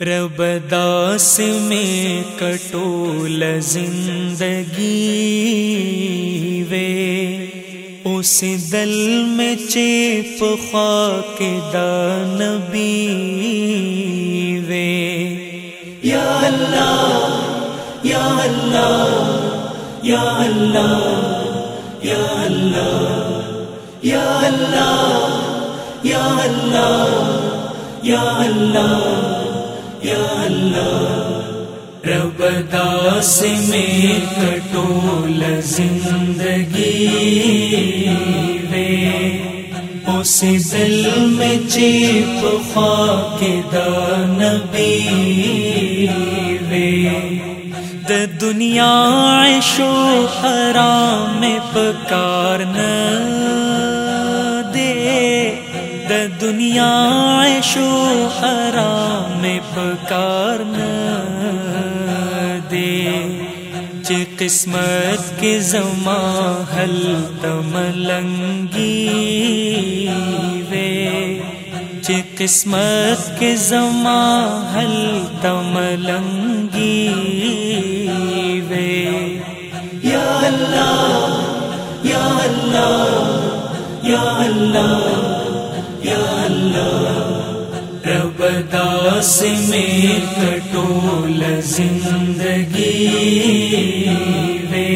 رب داس میں کٹول زندگی وے۔ اس دل میں چیپ خاک دانبی وے۔ یا اللہ یا اللہ یا اللہ یا اللہ یا اللہ یا اللہ یا اللہ۔ یا اللہ، رب داس میں کٹول زندگی وے۔ اس دل میں چیپ خاک دانبی وے۔ د دنیا عیشو حرام پکارنا دے د دنیا عیشو حرام پکارنا دے۔ چ قسمت کے زما حل تملنگی وے۔ چ قسمت کے زما حل تملنگی وے۔ یا اللہ یا اللہ یا اللہ۔ داس میں کٹول زندگی وے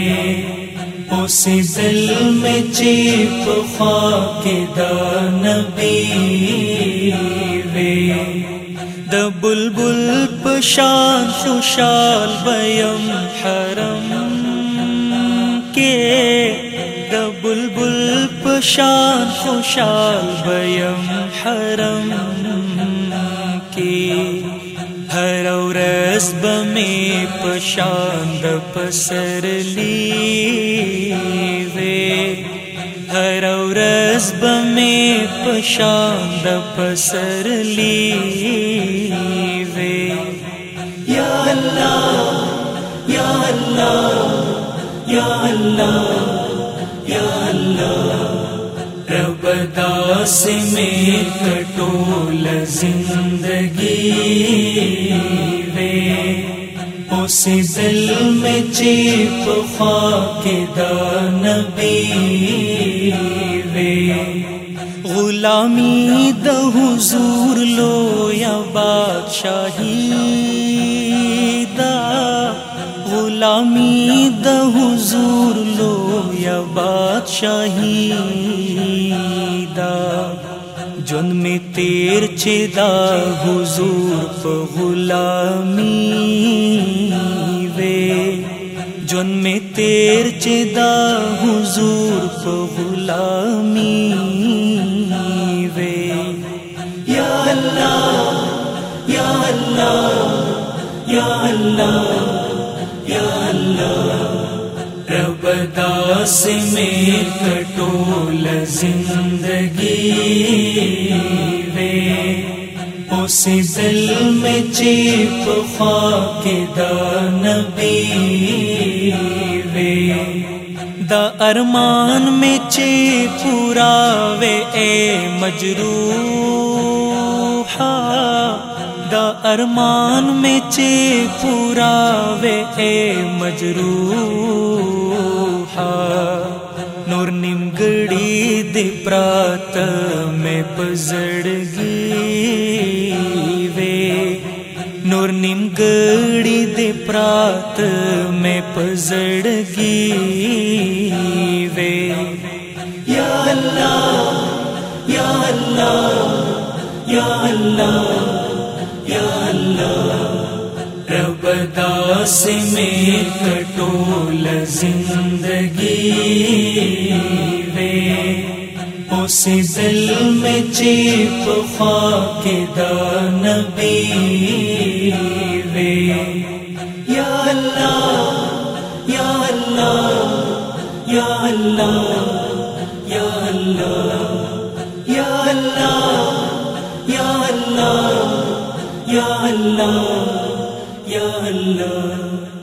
اس دل میں چیپ خاک دانبی وے د بلبل پشان خوشال بیم حرم کے۔ د بلبل پشان خوشال بیم حرم کی هر ورځ به پشاند پسر لی ہر رسب میں پشاند پسر لی یا الله یا الله یا الله یا الله داس میں کٹول زندگی وے۔ اس دل میں چیپ خاک دانبی وے۔ غلامی د حضور لو یا بادشاہی دا۔ غلامی د حضور لو یا بادشاہی جن میں تیر چدا حضور پہ غلامی وے۔ جن میں تیر چدا حضور پہ غلامی وے۔ یا اللہ یا اللہ یا اللہ یا اللہ۔ رب داس میں کٹول زندگی وے اس دل میں چیپ خاک دانبی وے دا ارمان میں چی پورا وے اے مجروحا دا ارمان میں چی پورا وے اے مجروحا نور نیمګړی دی پرات میں پزړګي وې نور نیمګړی دی پرات مې پزړګي وې یا الله یا الله یا الله رب داس میں کٹول زندگی وے۔ اس دل میں چیپ خاک دانبی وے۔ یا اللہ یا اللہ یا اللہ یا اللہ یا اللہ۔ Allah